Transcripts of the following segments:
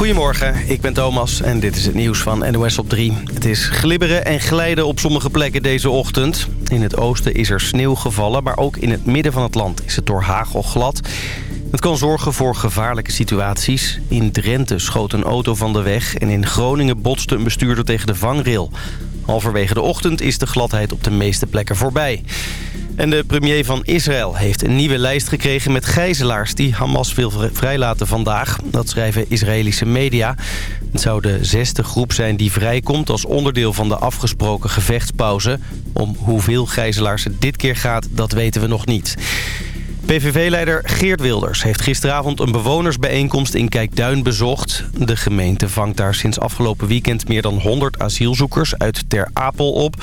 Goedemorgen, ik ben Thomas en dit is het nieuws van NOS op 3. Het is glibberen en glijden op sommige plekken deze ochtend. In het oosten is er sneeuw gevallen, maar ook in het midden van het land is het door hagel glad. Het kan zorgen voor gevaarlijke situaties. In Drenthe schoot een auto van de weg en in Groningen botste een bestuurder tegen de vangrail. Halverwege de ochtend is de gladheid op de meeste plekken voorbij. En de premier van Israël heeft een nieuwe lijst gekregen met gijzelaars... die Hamas wil vrijlaten vandaag. Dat schrijven Israëlische media. Het zou de zesde groep zijn die vrijkomt als onderdeel van de afgesproken gevechtspauze. Om hoeveel gijzelaars het dit keer gaat, dat weten we nog niet. PVV-leider Geert Wilders heeft gisteravond een bewonersbijeenkomst in Kijkduin bezocht. De gemeente vangt daar sinds afgelopen weekend meer dan 100 asielzoekers uit Ter Apel op.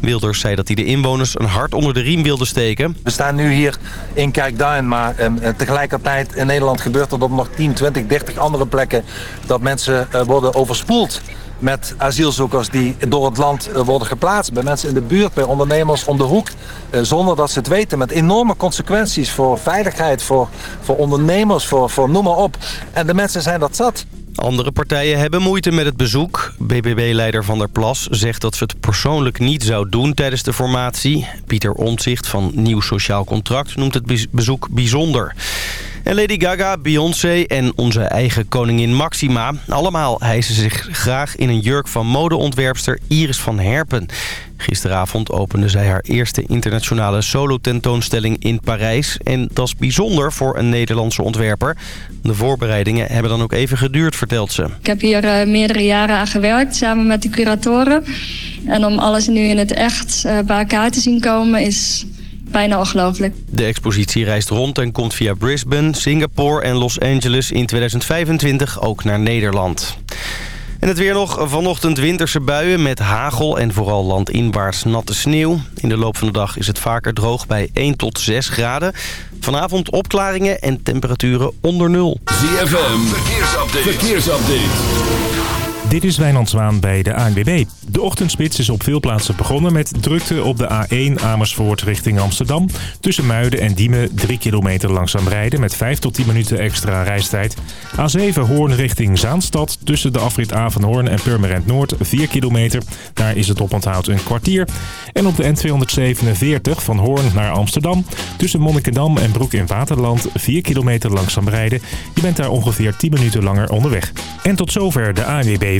Wilders zei dat hij de inwoners een hart onder de riem wilde steken. We staan nu hier in Kijkduin, maar eh, tegelijkertijd in Nederland gebeurt het op nog 10, 20, 30 andere plekken dat mensen eh, worden overspoeld met asielzoekers die door het land eh, worden geplaatst. Bij mensen in de buurt, bij ondernemers om de hoek. Eh, zonder dat ze het weten. Met enorme consequenties voor veiligheid, voor, voor ondernemers, voor, voor noem maar op. En de mensen zijn dat zat. Andere partijen hebben moeite met het bezoek. BBB-leider Van der Plas zegt dat ze het persoonlijk niet zou doen tijdens de formatie. Pieter Omtzigt van Nieuw Sociaal Contract noemt het bezoek bijzonder. En Lady Gaga, Beyoncé en onze eigen koningin Maxima. Allemaal hijsen zich graag in een jurk van modeontwerpster Iris van Herpen. Gisteravond opende zij haar eerste internationale solo-tentoonstelling in Parijs. En dat is bijzonder voor een Nederlandse ontwerper. De voorbereidingen hebben dan ook even geduurd, vertelt ze. Ik heb hier uh, meerdere jaren aan gewerkt, samen met de curatoren. En om alles nu in het echt uh, bij elkaar te zien komen is bijna ongelooflijk. De expositie reist rond en komt via Brisbane, Singapore en Los Angeles in 2025 ook naar Nederland. En het weer nog vanochtend winterse buien met hagel en vooral landinwaarts natte sneeuw. In de loop van de dag is het vaker droog bij 1 tot 6 graden. Vanavond opklaringen en temperaturen onder nul. ZFM, verkeersupdate. verkeersupdate. Dit is Wijnand Zwaan bij de ANWB. De ochtendspits is op veel plaatsen begonnen met drukte op de A1 Amersfoort richting Amsterdam. Tussen Muiden en Diemen 3 kilometer langzaam rijden met 5 tot 10 minuten extra reistijd. A7 Hoorn richting Zaanstad tussen de afrit Avenhoorn en Purmerend Noord 4 kilometer. Daar is het oponthoud een kwartier. En op de N247 van Hoorn naar Amsterdam tussen Monnikendam en Broek in Waterland 4 kilometer langzaam rijden. Je bent daar ongeveer 10 minuten langer onderweg. En tot zover de ANWB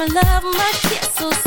My love, my kiss, so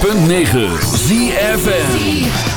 106.9 ZFN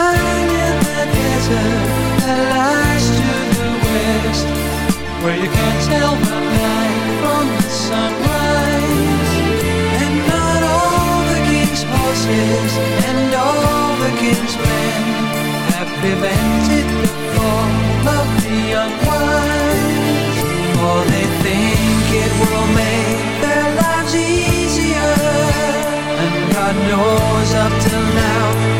lying in the desert that lies to the west Where you can't tell the night from the sunrise And not all the king's horses. And all the king's men Have prevented the fall of the unwise For they think it will make their lives easier And God knows up till now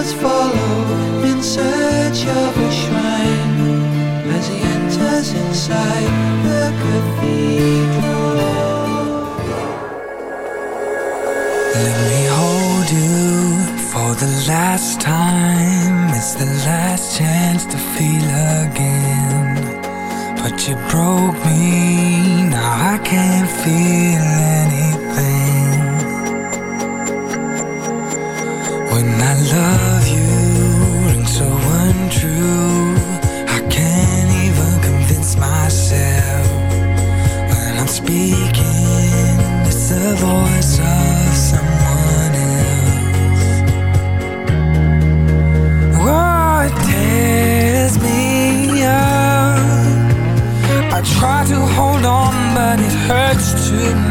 crowds follow in search of a shrine as he enters inside the cathedral. Let me hold you for the last time. It's the last chance to feel again. But you broke me, now I can't feel anything.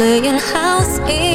playing house in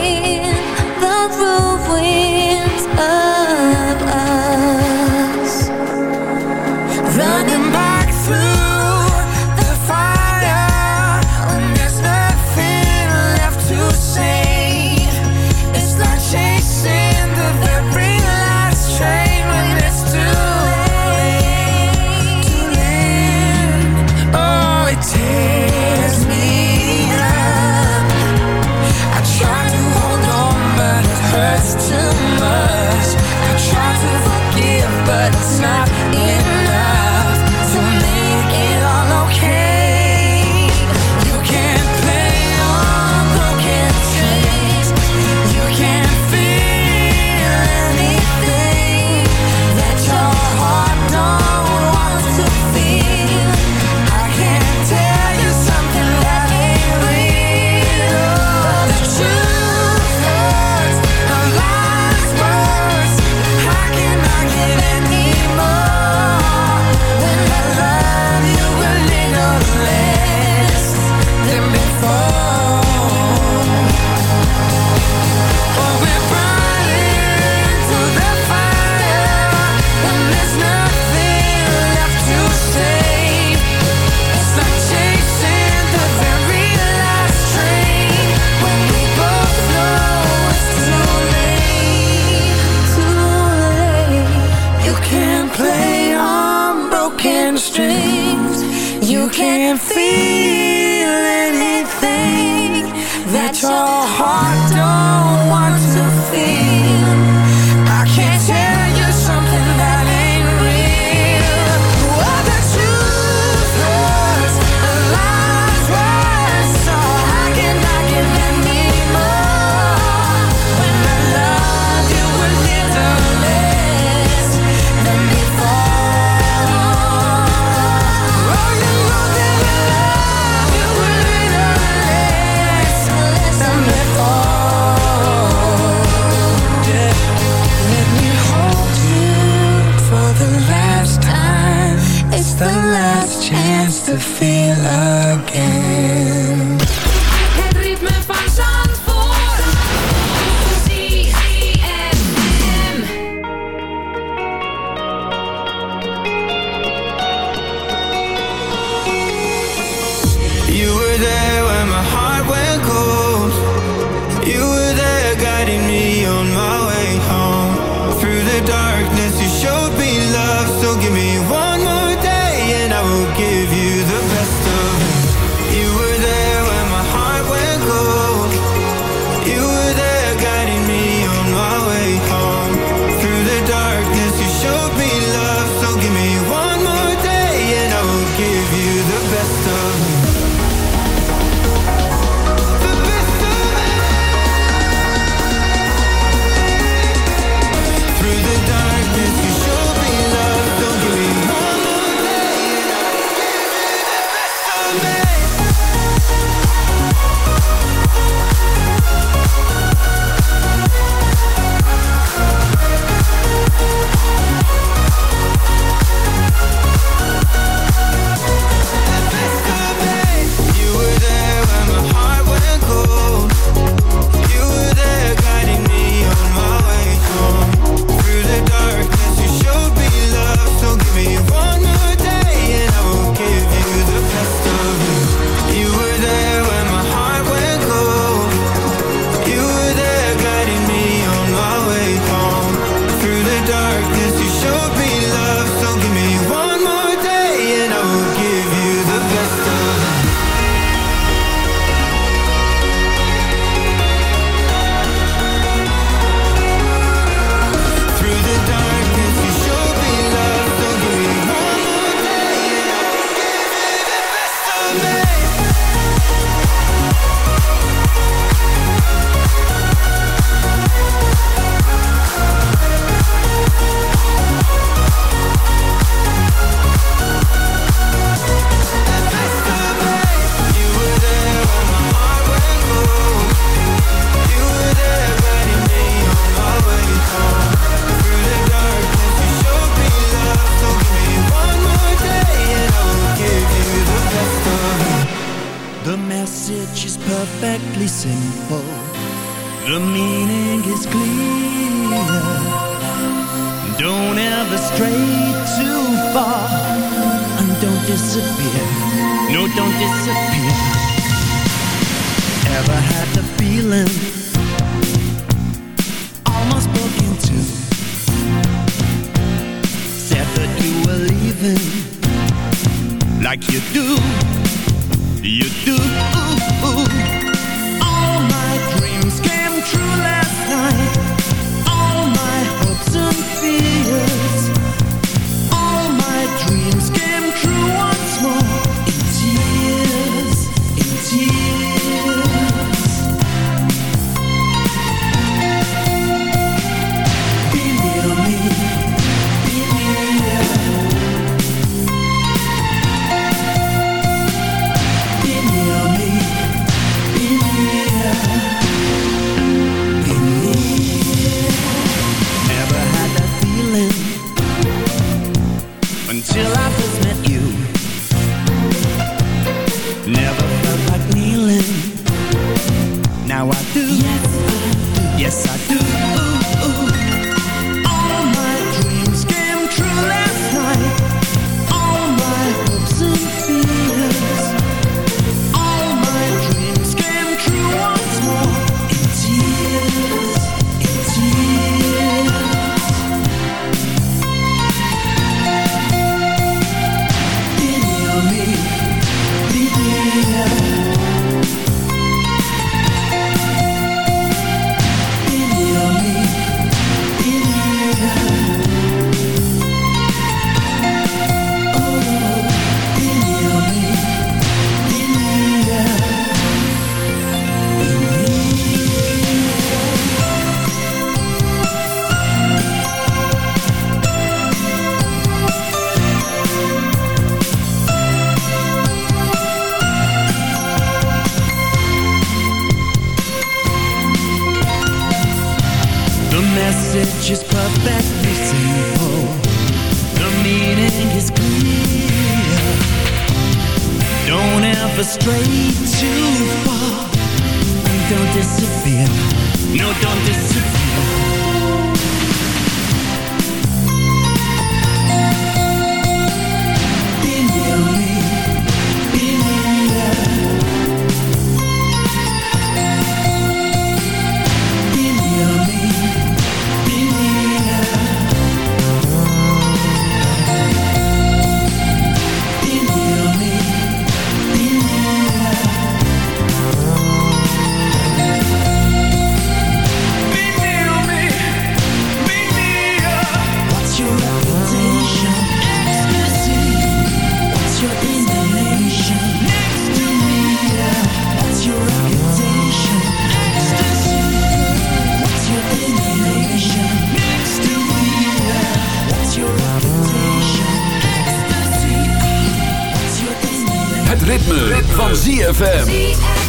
ritme, van ZFM.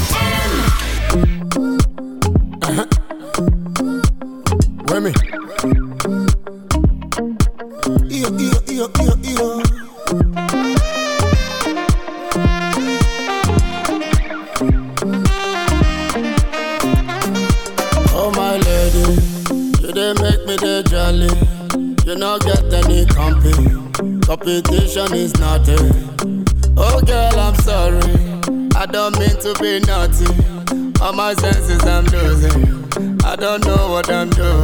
be naughty. All my senses I'm losing. I don't know what I'm doing.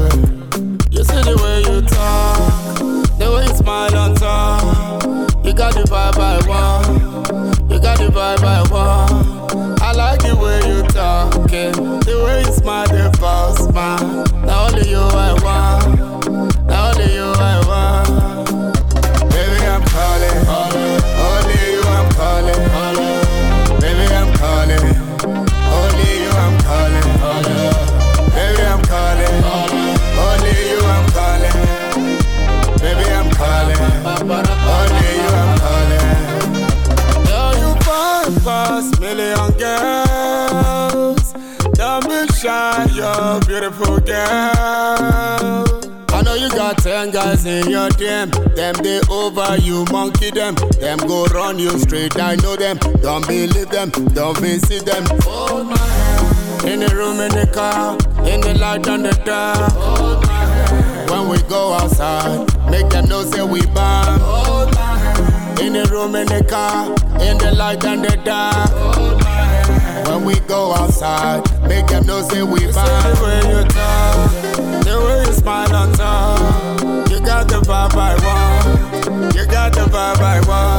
I know them. Don't believe them, don't visit them. Hold my hand. In the room, in the car, in the light, and the dark. Hold my hand. When we go outside, make them know say we bomb. Hold my hand. In the room, in the car, in the light, and the dark. Hold my hand. When we go outside, make them know say we bomb. The way you talk, the way you smile on top. You got the vibe I want. You got the vibe I want.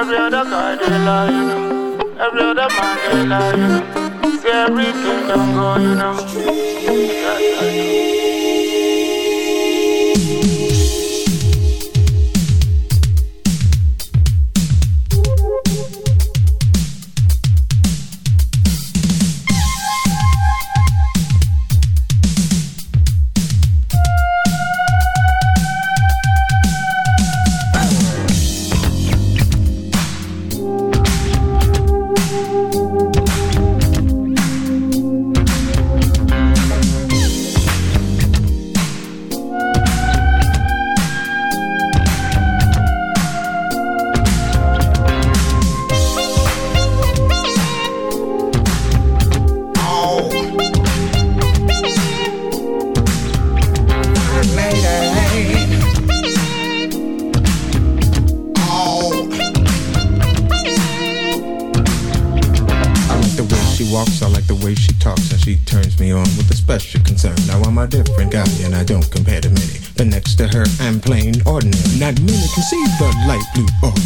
Every other guy they lie, you know. Every other man they lie, you know. See everything don't go, you know.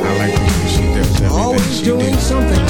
I like the way she does everything Always she doing did. something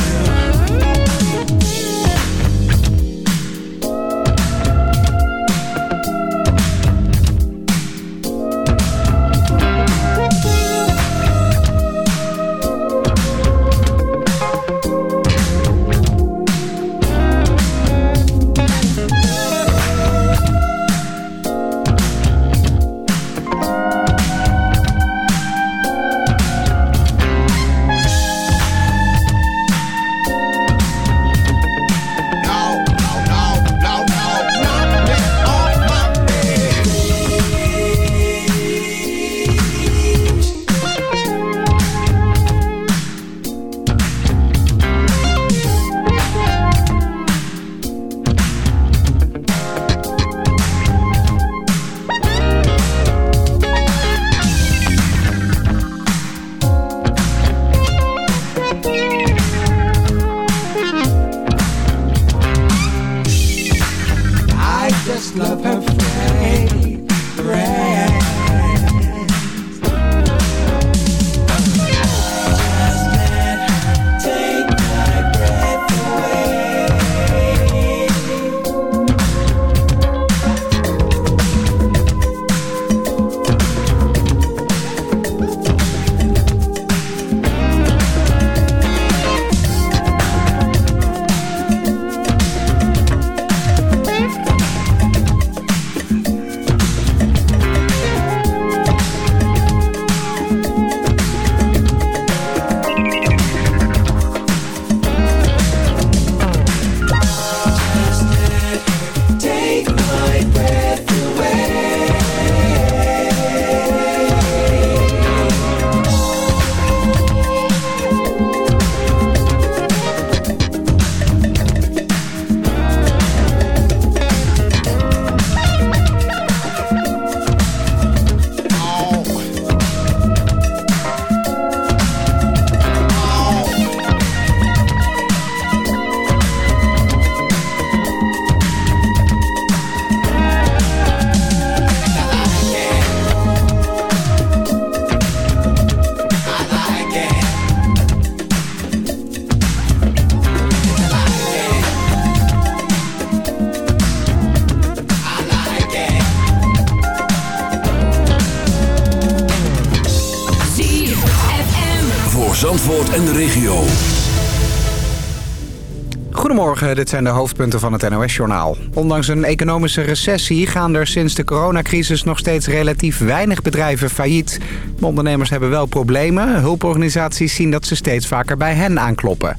dit zijn de hoofdpunten van het NOS-journaal. Ondanks een economische recessie gaan er sinds de coronacrisis nog steeds relatief weinig bedrijven failliet. Ondernemers hebben wel problemen. Hulporganisaties zien dat ze steeds vaker bij hen aankloppen.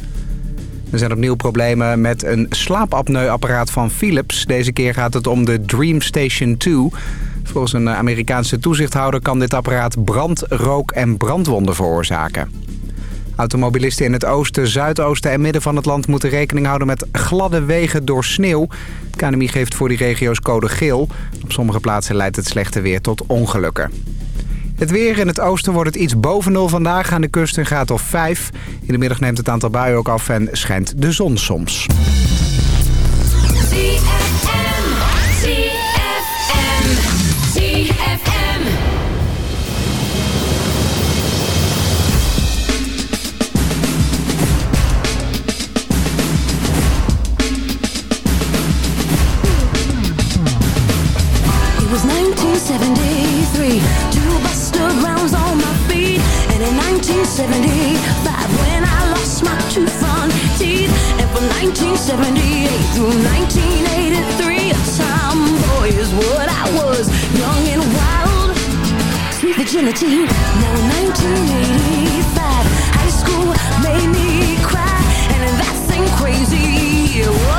Er zijn opnieuw problemen met een slaapapneuapparaat van Philips. Deze keer gaat het om de Dream Station 2. Volgens een Amerikaanse toezichthouder kan dit apparaat brand, rook en brandwonden veroorzaken. Automobilisten in het oosten, zuidoosten en midden van het land moeten rekening houden met gladde wegen door sneeuw. KNMI geeft voor die regio's code geel. Op sommige plaatsen leidt het slechte weer tot ongelukken. Het weer in het oosten wordt het iets boven nul vandaag aan de kust een graad of 5. In de middag neemt het aantal buien ook af en schijnt de zon soms. Now in 1985, high school made me cry, and that's crazy.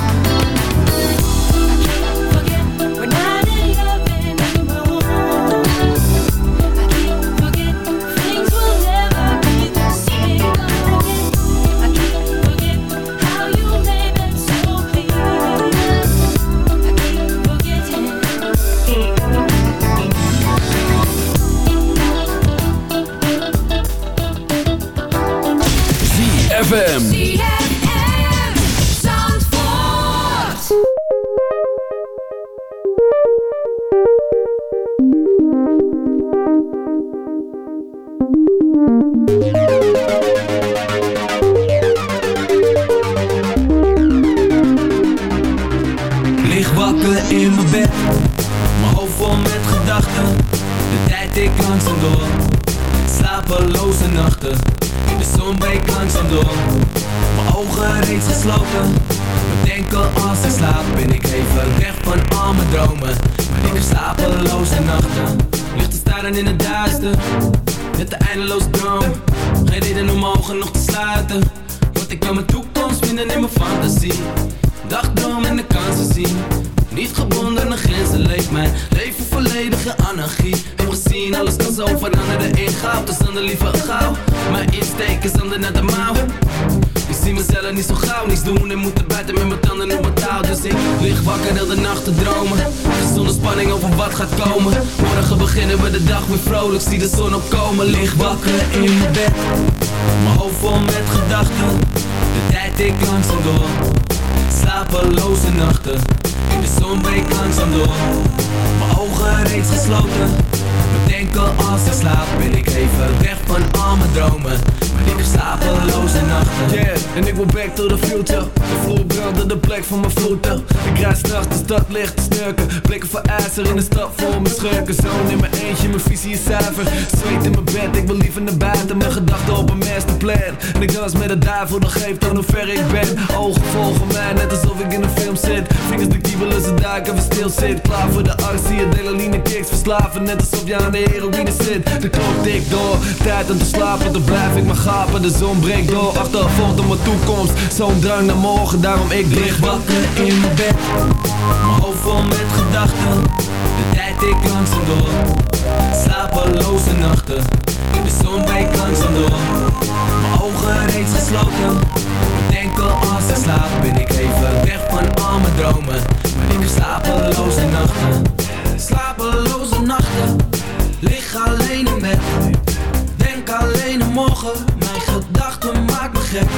ZFM. Voor in de stad vol mijn schurken. Zoon in mijn eentje, mijn visie is zuiver. Zweet in mijn bed, ik wil liever naar buiten. Mijn gedachten op een masterplan. En ik dans met de duivel, dat geeft aan hoe Vingers de kiebelen, ze duiken, we stil zit. Klaar voor de arts, zie je delaline kicks verslaven. Net alsof je aan de heroïne zit. De klok tikt door, tijd om te slapen. Dan blijf ik maar gapen, de zon breekt door. Achtervolgt op mijn toekomst, zo'n drang naar morgen. Daarom ik lig wakker in mijn bed. Mijn hoofd vol met gedachten, de tijd ik langzaam door. Slapeloze nachten, de zon breekt langzaam door. Mijn ogen reeds gesloten, bedenken als ik slaap. Ben ik even al mijn dromen, maar ik heb slapeloze nachten. Slapeloze nachten, lig alleen in bed. Denk alleen aan morgen, mijn gedachten maken me gek.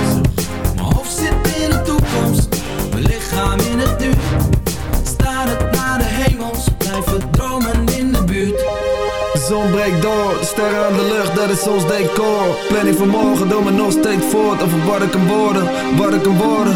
Mijn hoofd zit in de toekomst, mijn lichaam in het nu. Het naar de hemels, blijven dromen in de buurt. Zon breekt door, sterren aan de lucht, dat is ons decor. Planning van morgen, doe me nog steeds voort. Over wat ik kan worden, wat ik kan worden.